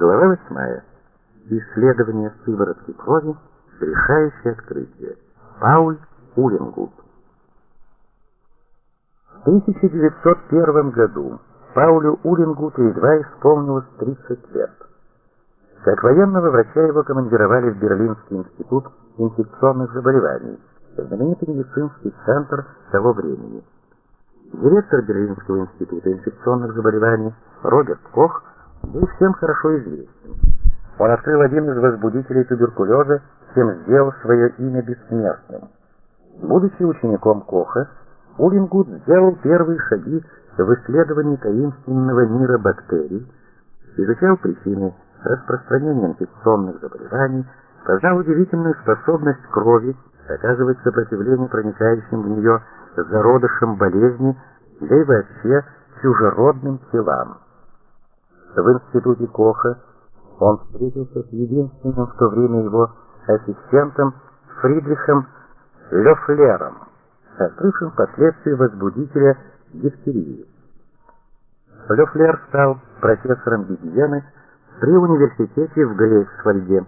Глава восьмая. Исследование сыворотки крови. Решающее открытие. Пауль Улингут. В 1901 году Паулю Улингуту едва исполнилось 30 лет. Как военного врача его командировали в Берлинский институт инфекционных заболеваний, знаменитый медицинский центр того времени. Директор Берлинского института инфекционных заболеваний Роберт Кох был всем хорошо известен. Он открыл один из возбудителей туберкулеза, чем сделал свое имя бессмертным. Будучи учеником Коха, Улингут сделал первые шаги в исследовании таинственного мира бактерий, изучал причины распространения инфекционных заболеваний, познал удивительную способность крови оказывать сопротивление проникающим в нее зародышам болезни, да и вообще чужеродным телам. В институте Коха он встретился с единственным в то время его ассистентом Фридрихом Лёфлером, открывшим впоследствии возбудителя дифтерии. Лёфлер стал профессором гигиены при университете в Грейфсвальде.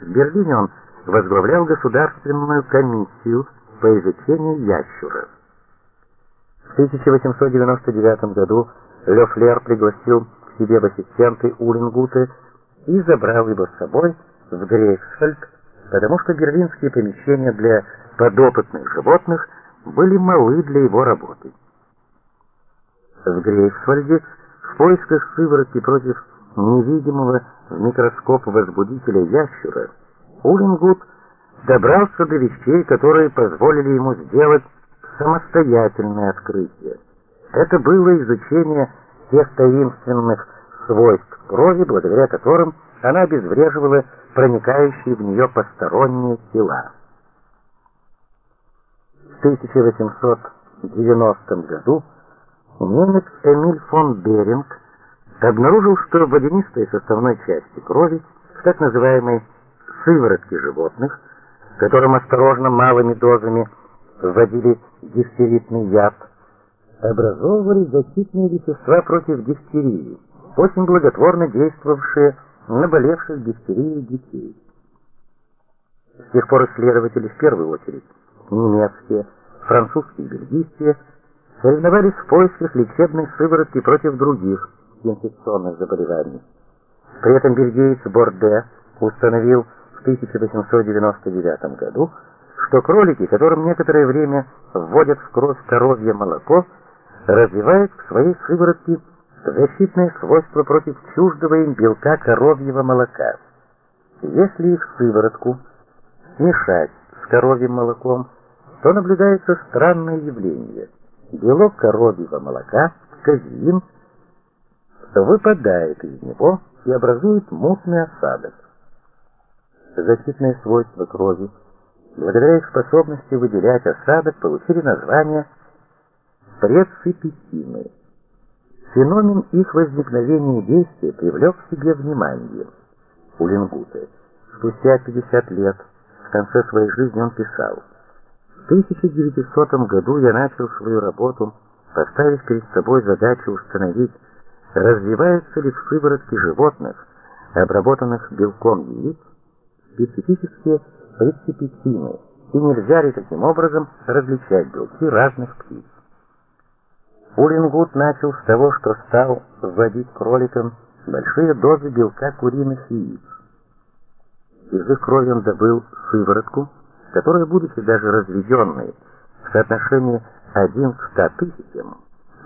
В Берлине он возглавлял государственную комиссию по изучению ящуров. В 1899 году Лёфлер пригласил себе в ассистенты Улингута и забрал его с собой в Грейфсвальд, потому что берлинские помещения для подопытных животных были малы для его работы. В Грейфсвальде в поисках сыворотки против невидимого в микроскоп возбудителя ящера Улингут добрался до вещей, которые позволили ему сделать самостоятельное открытие. Это было изучение тех таинственных свойств крови, благодаря которым она обезвреживала проникающие в нее посторонние тела. В 1890 году немец Эмиль фон Беринг обнаружил, что в водянистой составной части крови, в так называемой сыворотке животных, которым осторожно малыми дозами вводили дифтеритный яд, образовывались защитные вещества против дифтерии, очень благотворно действовавшие на болевших дифтерией детей. С тех пор исследователи в первую очередь немецкие, французские и бельгийские соревновались в поисках лечебной сыворотки против других инфекционных заболеваний. При этом бельгиец Борде установил в 1899 году, что кролики, которым некоторое время вводят в кровь коровье молоко, развивают к своей сыворотке защитные свойства против чуждого им белка коровьего молока. Если их сыворотку смешать с коровьим молоком, то наблюдается странное явление. Белок коровьего молока, казеин, выпадает из него и образует мутный осадок. Защитные свойства крови, благодаря их способности выделять осадок, получили название преципитины. Феномен их возникновения и действия привлек к себе внимание у Лингута. Спустя 50 лет, в конце своей жизни он писал: "В 1900 году я начал свою работу, поставив перед собой задачу установить развиваются ли в сыворотке животных, обработанных белком яиц, специфические рецепитины, и нельзя ли таким образом различать белки разных птиц. Улингут начал с того, что стал вводить кроликам большие дозы белка куриных яиц. Из их крови он добыл сыворотку, которая, будучи даже разведенной в соотношении 1 к 100 тысячам,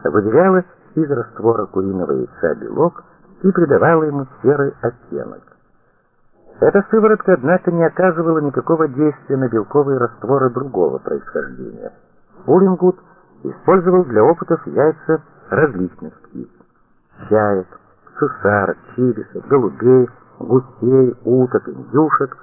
выделяла из раствора куриного яйца белок и придавала ему серый оттенок. Эта сыворотка, однако, не оказывала никакого действия на белковые растворы другого происхождения. Улингут использовал для опытов яйца различных птиц: чаек, цесарок, чибисов, голубей, гусей, уток, индюшек.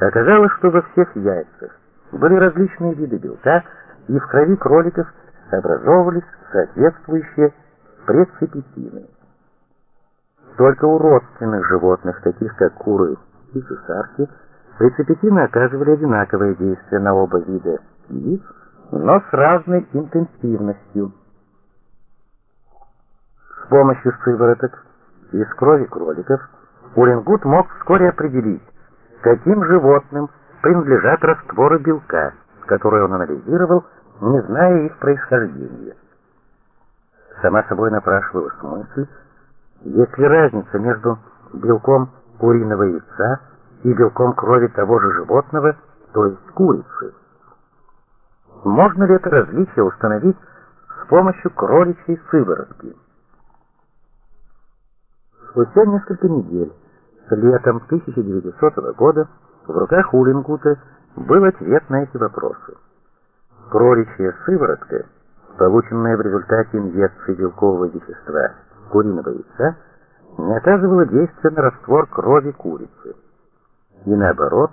Оказалось, что во всех яйцах были различные виды белка, и в крови кроликов образовывались соответствующие прецепитины. Только у родственных животных, таких как куры и цесарки, прецепитины оказывали одинаковое действие на оба вида яиц, но с разной интенсивностью. С помощью сывороток из крови кроликов Уренгут мог вскоре определить, каким животным принадлежат растворы белка, которые он анализировал, не зная их происхождения. Сама собой напрашивалась мысль, есть ли разница между белком куриного яйца и белком крови того же животного, то есть курицы. Можно ли это различие установить с помощью кроличьей сыворотки? Спустя несколько недель, летом 1900 года, в руках Улингута был ответ на эти вопросы. Кроличья сыворотка, полученная в результате инъекции белкового вещества куриного яйца, не оказывала действия на раствор крови курицы. И наоборот,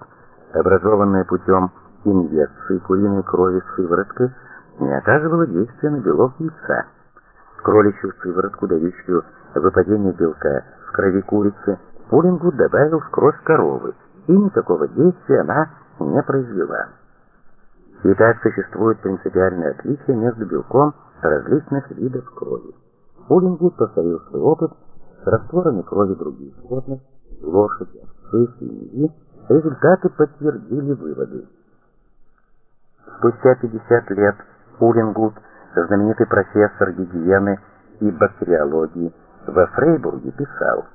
образованная путем инъекции куриной крови сыворотка не оказывала действия на белок яйца. Кроличью сыворотку, дающую выпадение белка в крови курицы, Пулингу добавил в кровь коровы, и никакого действия она не произвела. Итак, существует принципиальное отличие между белком различных видов крови. Пулингу повторил свой опыт с растворами крови других животных, лошади, овцы, свиньи, результаты подтвердили выводы. Спустя 50 лет Уренгут, знаменитый профессор гигиены и бактериологии во Фрейбурге, писал: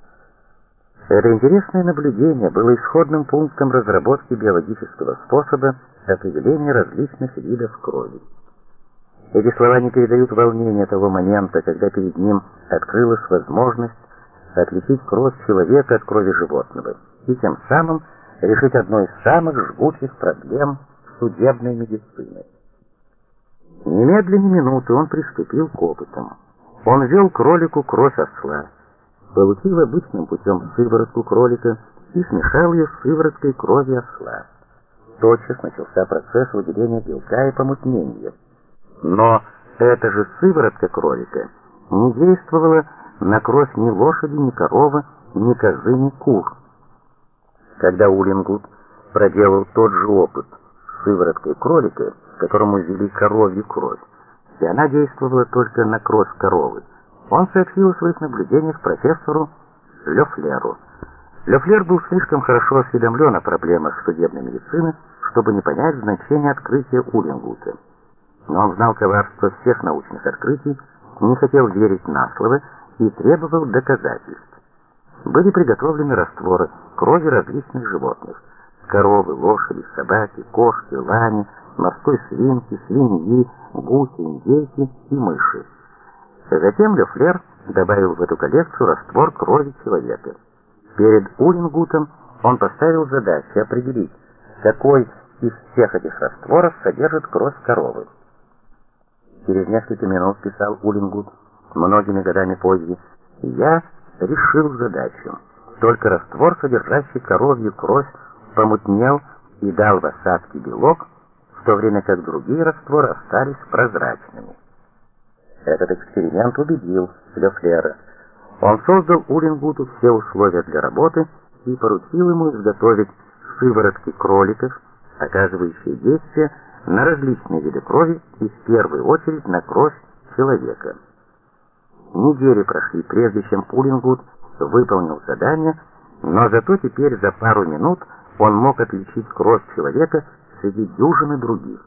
"Это интересное наблюдение было исходным пунктом разработки биологического способа определения различных видов крови. Эти слова не передают волнения того момента, когда перед ним открылась возможность отличить кровь человека от крови животного и тем самым решить одну из самых жгучих проблем судебной медицины. Немедленно минуты он приступил к опытам. Он ввел кролику кровь осла, получил обычным путем сыворотку кролика и смешал ее с сывороткой крови осла. Тотчас начался процесс выделения белка и помутнения. Но эта же сыворотка кролика не действовала на кровь ни лошади, ни коровы, ни козы, ни кур. Когда Улингут проделал тот же опыт сывороткой кролика, которому ввели коровью кровь, и она действовала только на кровь коровы, он сообщил о своих наблюдениях профессору Лёфлеру. Лёфлер был слишком хорошо осведомлен о проблемах судебной медицины, чтобы не понять значение открытия Улингута. Но он знал коварство всех научных открытий, не хотел верить на слово и требовал доказательств. Были приготовлены растворы крови различных животных: коровы, лошади, собаки, кошки, лани, морской свинки, свиньи, гуси, индейки и мыши. Затем Лефлер добавил в эту коллекцию раствор крови человека. Перед Улингутом он поставил задачу определить, какой из всех этих растворов содержит кровь коровы. Через несколько минут писал Улингут, многими годами позже, я решил задачу. Только раствор, содержащий коровью кровь, помутнел и дал в осадке белок, в то время как другие растворы остались прозрачными. Этот эксперимент убедил Лефлера. Он создал Улингуту все условия для работы и поручил ему изготовить сыворотки кроликов, оказывающие действие на различные виды крови и в первую очередь на кровь человека. Недели прошли, прежде чем Пулингут выполнил задание, но зато теперь за пару минут он мог отличить кровь человека среди дюжины других.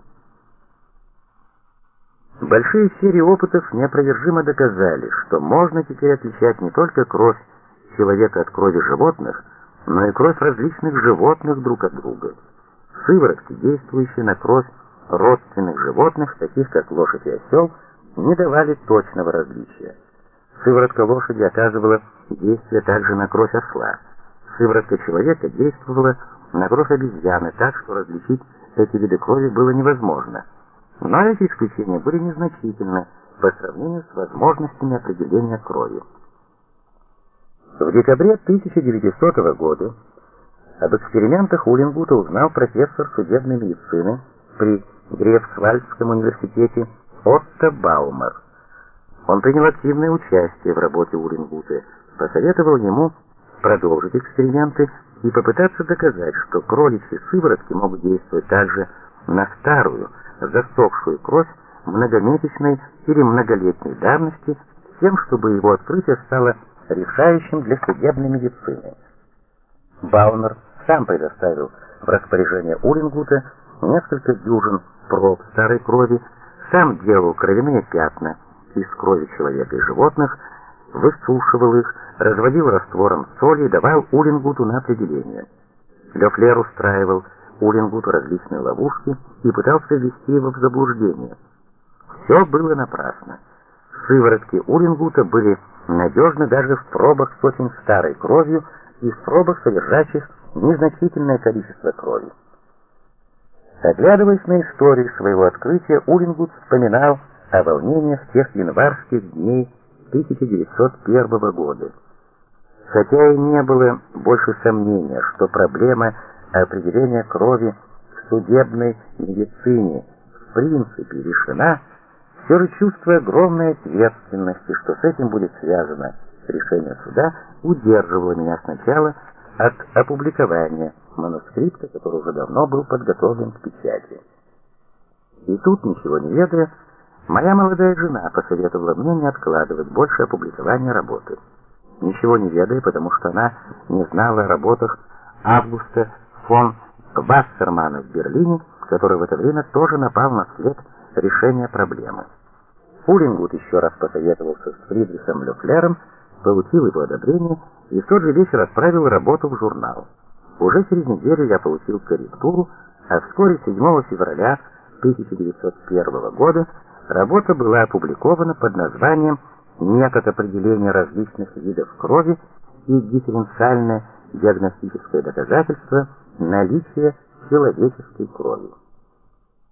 Большие серии опытов неопровержимо доказали, что можно теперь отличать не только кровь человека от крови животных, но и кровь различных животных друг от друга. Сыворотки, действующие на кровь родственных животных, таких как лошадь и осел, не давали точного различия. Сыворотка лошади оказывала действие также на кровь осла. Сыворотка человека действовала на кровь обезьяны, так что различить эти виды крови было невозможно. Но эти исключения были незначительны по сравнению с возможностями определения крови. В декабре 1900 года об экспериментах Улингута узнал профессор судебной медицины при Грефсвальдском университете Отто Баумер. Он принял активное участие в работе Уренгута, посоветовал ему продолжить эксперименты и попытаться доказать, что кроличьи сыворотки могут действовать также на старую, засохшую кровь многомесячной или многолетней давности, тем, чтобы его открытие стало решающим для судебной медицины. Баунер сам предоставил в распоряжение Уренгута несколько дюжин проб старой крови, сам делал кровяные пятна из крови человека и животных, высушивал их, разводил раствором соли и давал Уренгуту на определение. Лёфлер устраивал Уренгуту различные ловушки и пытался ввести его в заблуждение. Все было напрасно. Сыворотки Уренгута были надежны даже в пробах с очень старой кровью и в пробах, содержащих незначительное количество крови. Оглядываясь на историю своего открытия, Уренгут вспоминал о волнениях тех январских дней 1901 года. Хотя и не было больше сомнения, что проблема определения крови в судебной медицине в принципе решена, все же чувство огромной ответственности, что с этим будет связано решение суда, удерживало меня сначала от опубликования манускрипта, который уже давно был подготовлен к печати. И тут, ничего не ведая, моя молодая жена посоветовала мне не откладывать больше опубликования работы. Ничего не ведая, потому что она не знала о работах Августа фон Вассермана в Берлине, который в это время тоже напал на след решения проблемы. Пулингут еще раз посоветовался с Фридрихом Лёфлером, получил его одобрение и в тот же вечер отправил работу в журнал. Уже через неделю я получил корректуру, а вскоре 7 февраля 1901 года работа была опубликована под названием «Метод определения различных видов крови и дифференциальное диагностическое доказательство наличия человеческой крови».